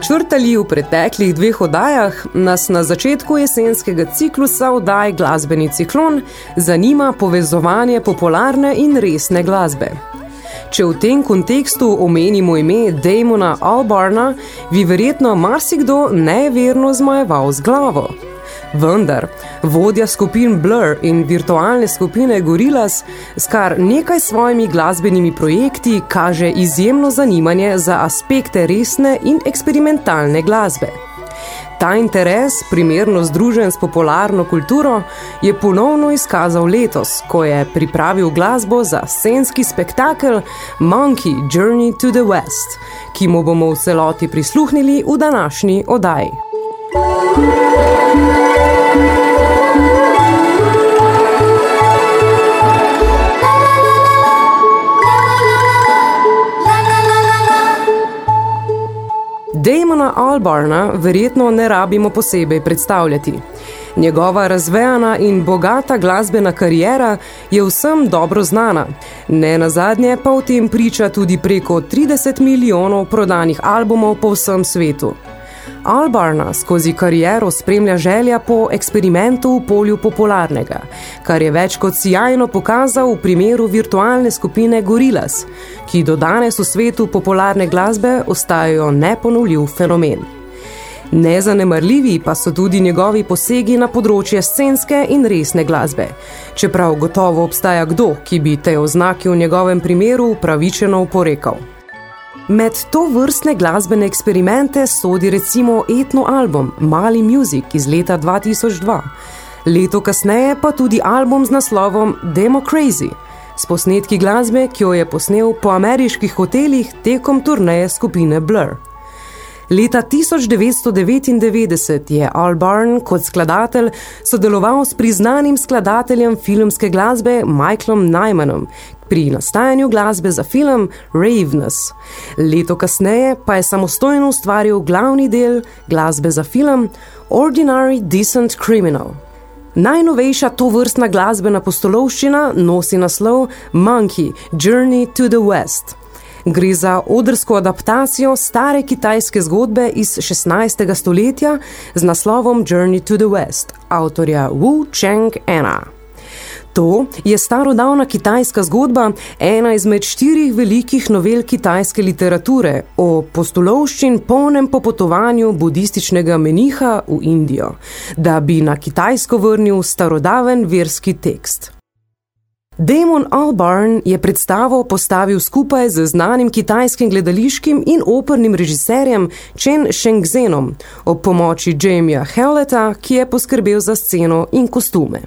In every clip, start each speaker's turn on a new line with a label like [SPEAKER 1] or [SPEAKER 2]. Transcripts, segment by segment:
[SPEAKER 1] Začrtali v preteklih dveh oddajah, nas na začetku jesenskega ciklusa oddaj Glasbeni ciklon zanima povezovanje popularne in resne glasbe. Če v tem kontekstu omenimo ime Damona Albarna, bi verjetno marsikdo neverno zmajeval z glavo. Vendar, vodja skupin Blur in virtualne skupine Gorillaz s kar nekaj svojimi glasbenimi projekti kaže izjemno zanimanje za aspekte resne in eksperimentalne glasbe. Ta interes, primerno združen s popularno kulturo, je ponovno izkazal letos, ko je pripravil glasbo za scenski spektakel Monkey Journey to the West, ki mu bomo v celoti prisluhnili v današnji oddaji. Damona Albarna verjetno ne rabimo posebej predstavljati. Njegova razvejana in bogata glasbena karijera je vsem dobro znana. Ne nazadnje pa v tem priča tudi preko 30 milijonov prodanih albumov po vsem svetu. Albarna skozi kariero spremlja želja po eksperimentu v polju popularnega, kar je več kot sjajno pokazal v primeru virtualne skupine Gorillaz, ki do danes v svetu popularne glasbe ostajajo neponovljiv fenomen. Nezanemarljivi pa so tudi njegovi posegi na področje scenske in resne glasbe, čeprav gotovo obstaja kdo, ki bi te oznaki v njegovem primeru pravičeno uporekal. Med to vrstne glasbene eksperimente sodi recimo etno album Mali Music iz leta 2002. Leto kasneje pa tudi album z naslovom Demo Crazy, s posnetki glasbe, ki jo je posnel po ameriških hotelih tekom turneje skupine Blur. Leta 1999 je Al Barn kot skladatelj sodeloval s priznanim skladateljem filmske glasbe Michaelom Nymanom, pri nastajanju glasbe za film Ravenous. Leto kasneje pa je samostojno ustvaril glavni del glasbe za film Ordinary Decent Criminal. Najnovejša tovrstna glasbena postolovščina nosi naslov Monkey Journey to the West. Gre za odrsko adaptacijo stare kitajske zgodbe iz 16. stoletja z naslovom Journey to the West, avtorja Wu Cheng-ena. To je starodavna kitajska zgodba, ena izmed štirih velikih novel kitajske literature o postolovščin polnem popotovanju budističnega meniha v Indijo, da bi na kitajsko vrnil starodaven verski tekst. Damon Albarn je predstavo postavil skupaj z znanim kitajskim gledališkim in opernim režiserjem Chen Shengzenom ob pomoči Jamieja Helleta, ki je poskrbel za sceno in kostume.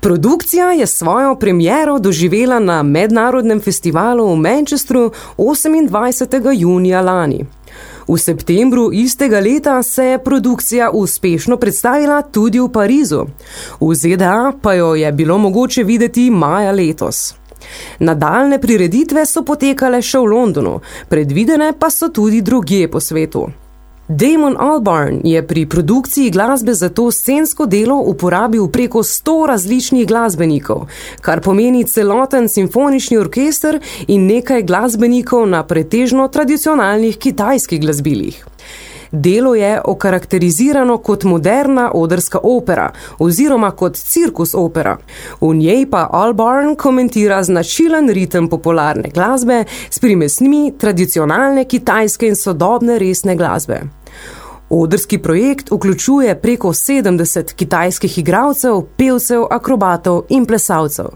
[SPEAKER 1] Produkcija je svojo premiero doživela na mednarodnem festivalu v Manchestru 28. junija lani. V septembru istega leta se je produkcija uspešno predstavila tudi v Parizu. V ZDA pa jo je bilo mogoče videti maja letos. Nadaljne prireditve so potekale še v Londonu, predvidene pa so tudi drugje po svetu. Damon Albarn je pri produkciji glasbe za to scensko delo uporabil preko 100 različnih glasbenikov, kar pomeni celoten simfonični orkester in nekaj glasbenikov na pretežno tradicionalnih kitajskih glasbilih. Delo je okarakterizirano kot moderna odrska opera oziroma kot cirkus opera. V njej pa Albarn komentira značilen ritem popularne glasbe s primesnimi tradicionalne kitajske in sodobne resne glasbe. Odrski projekt vključuje preko 70 kitajskih igralcev, pevcev, akrobatov in plesalcev.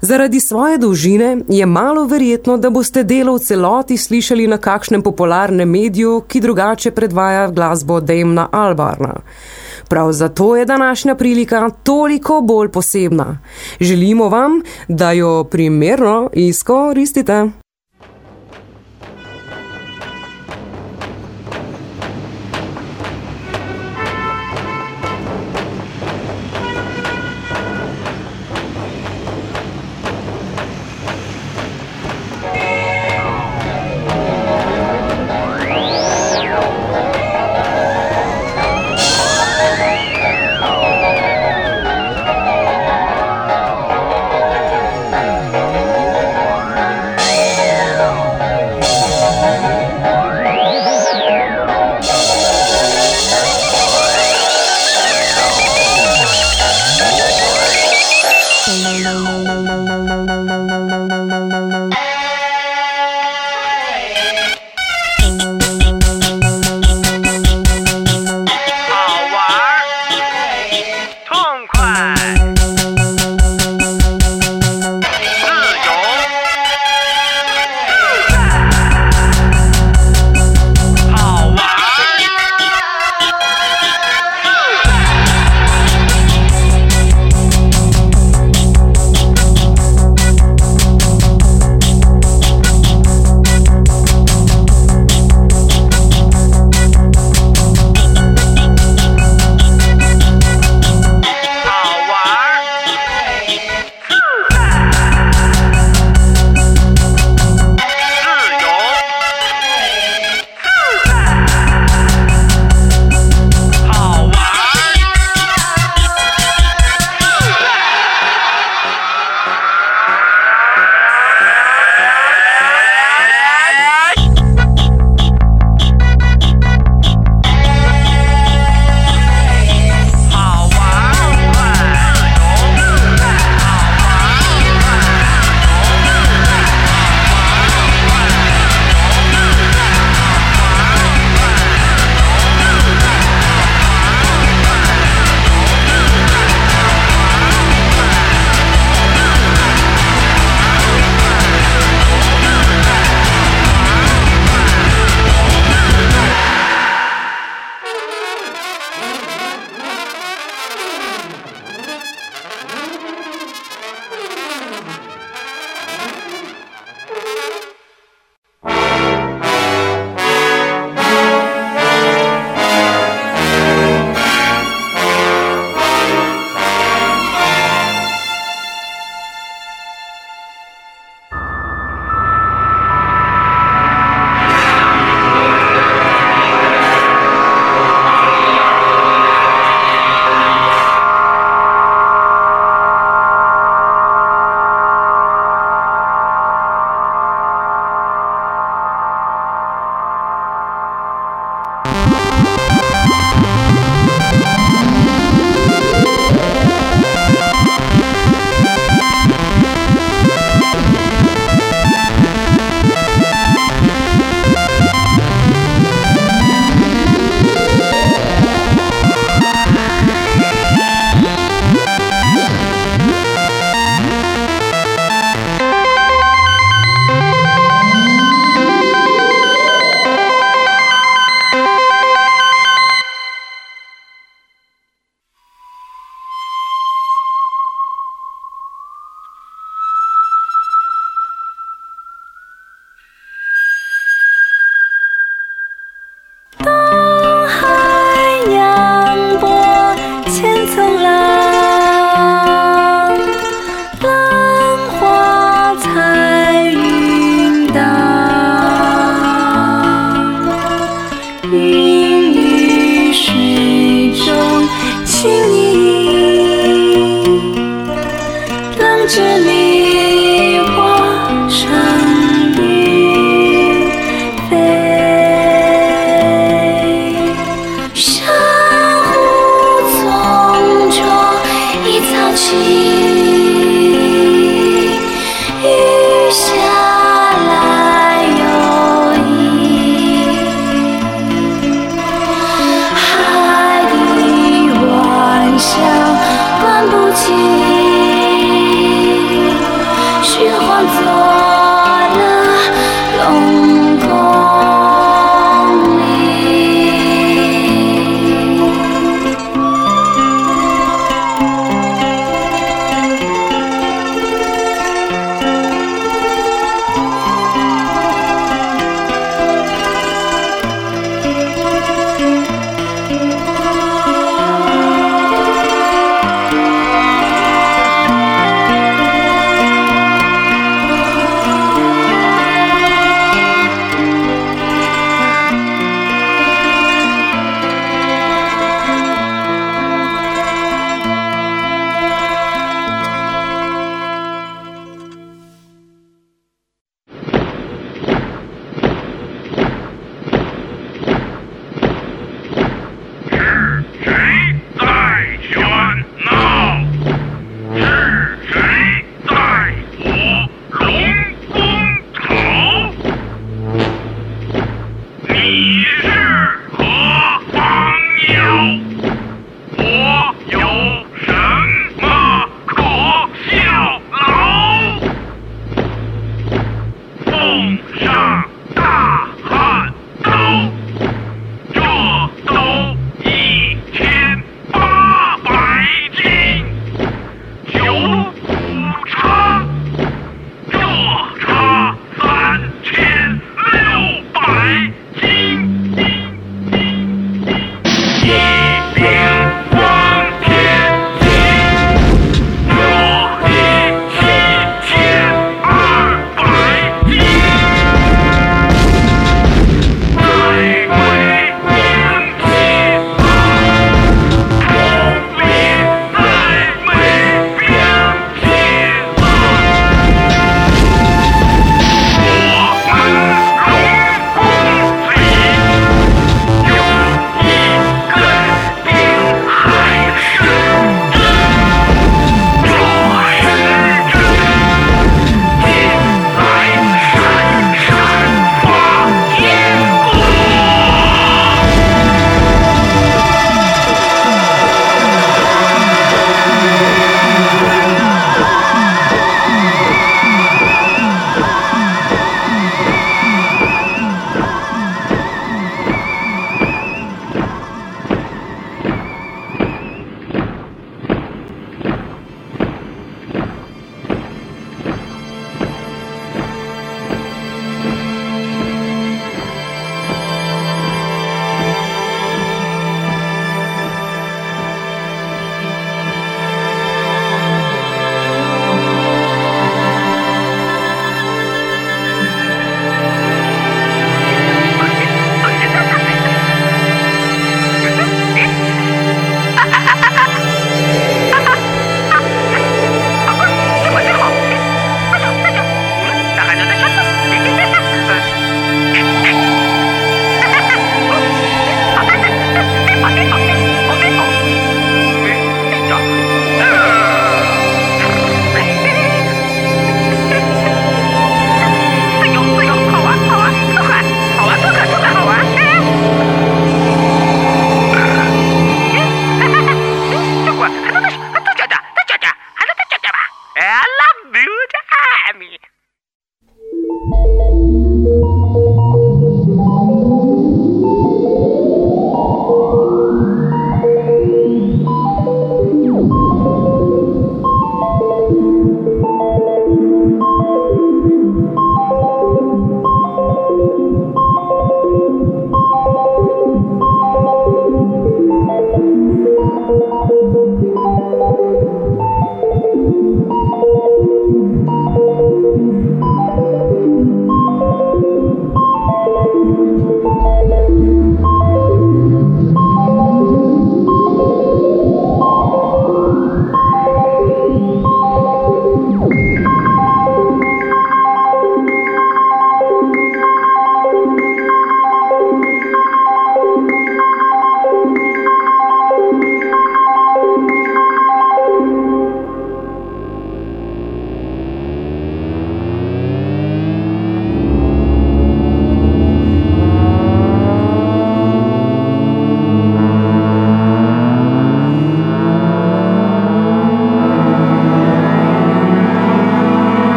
[SPEAKER 2] Zaradi svoje dolžine je malo verjetno, da boste delo v celoti slišali na kakšnem popularnem mediju, ki drugače predvaja glasbo Demna Albarna. Prav zato je današnja prilika toliko bolj posebna. Želimo vam, da jo primerno izkoristite.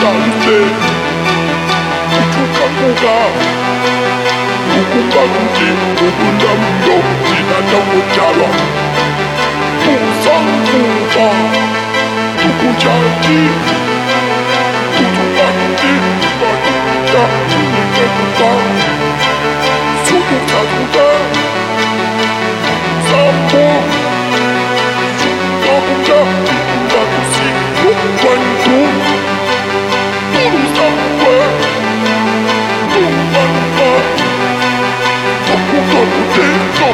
[SPEAKER 3] cante Kukukakuka Kukukakuki Kukunamdo Tinanamuchalwa Tusankuva Tukuchaki Tutukati Tukuta Tukuta Tukuta Sampo Tukuta
[SPEAKER 4] Tukuta Tukuta Tukuta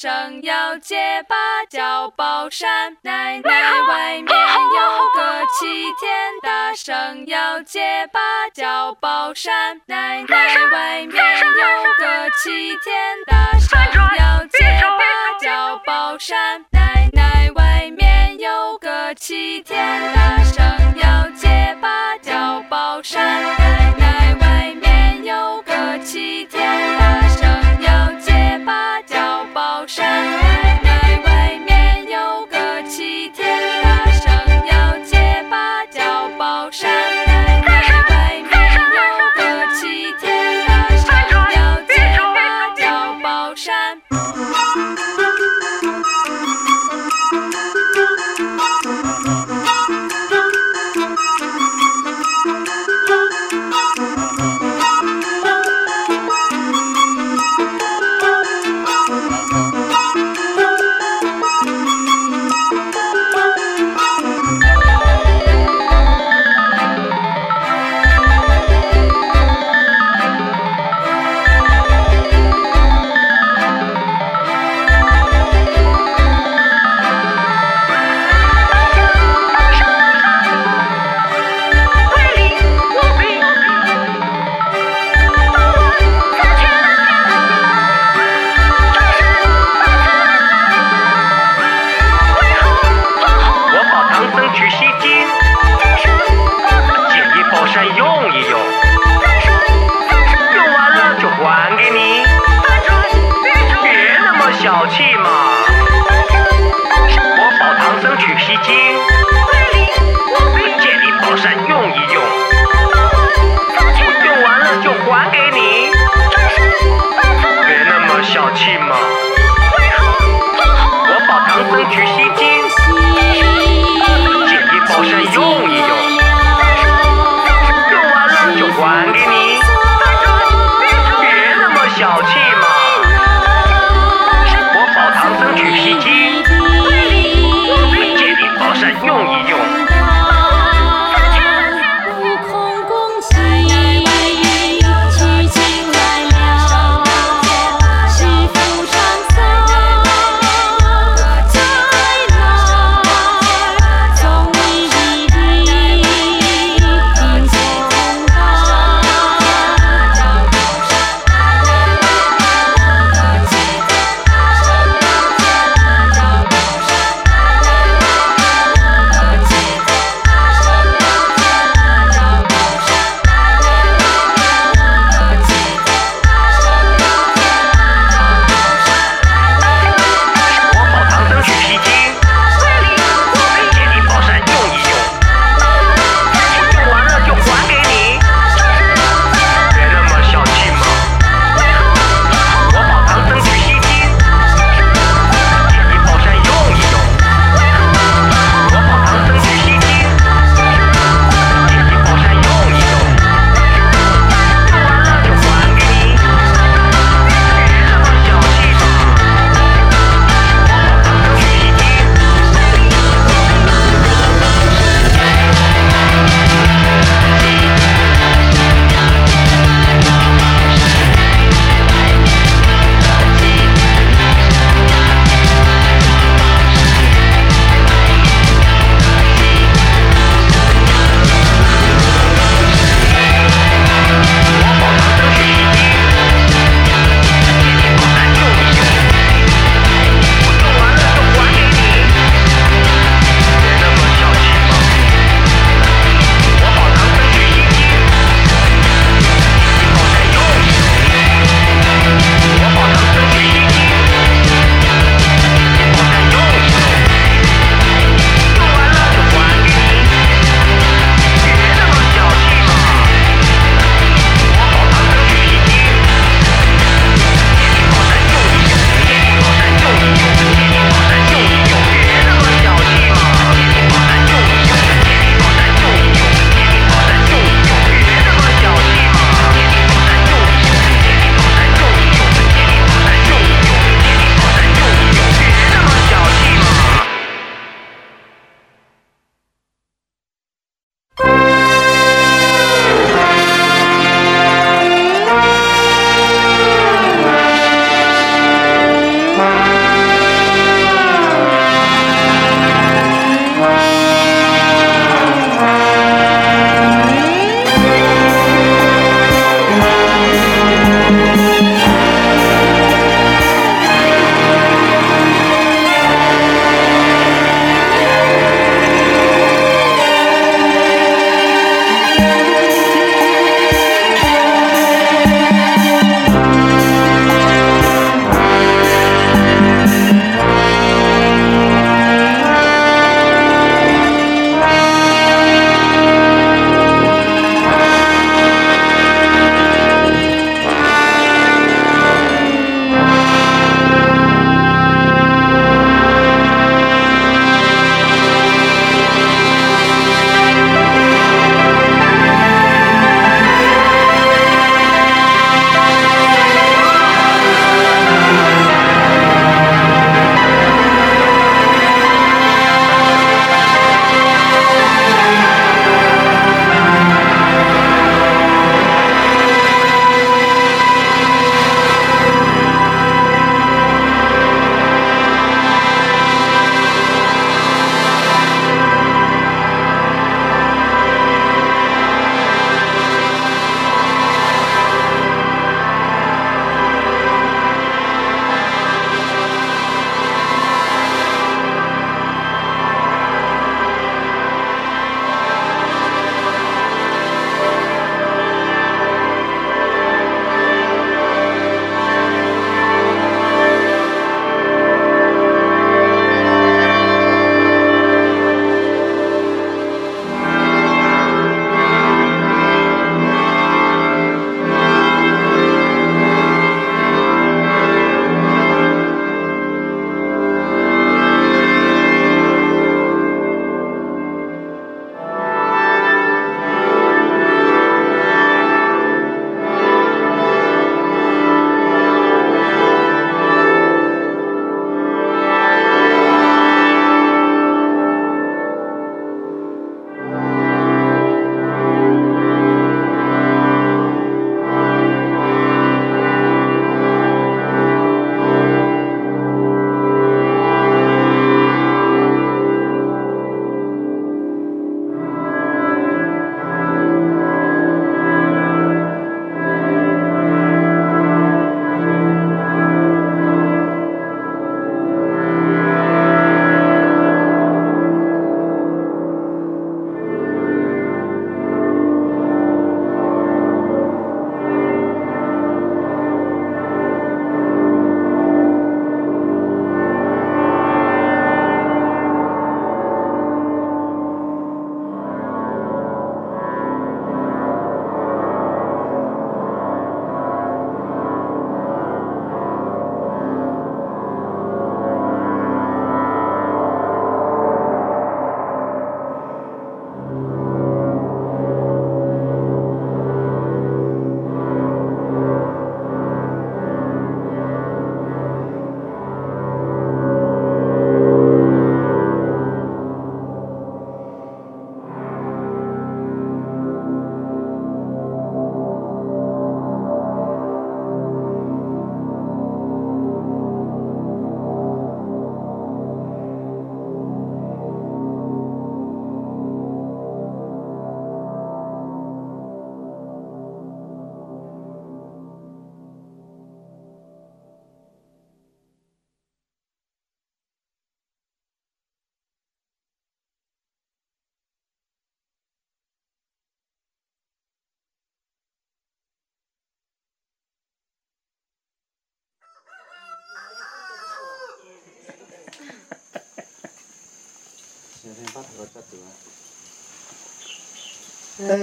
[SPEAKER 4] 声要结巴角宝山，奶奶外面有个齐天大圣要结巴角宝山，奶奶外面有个齐天大圣要结巴角宝山，奶奶外面有个齐天大圣要结巴角宝
[SPEAKER 5] 山。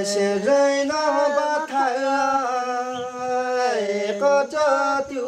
[SPEAKER 6] sẽ rơi nó bắt thải có cho tiêu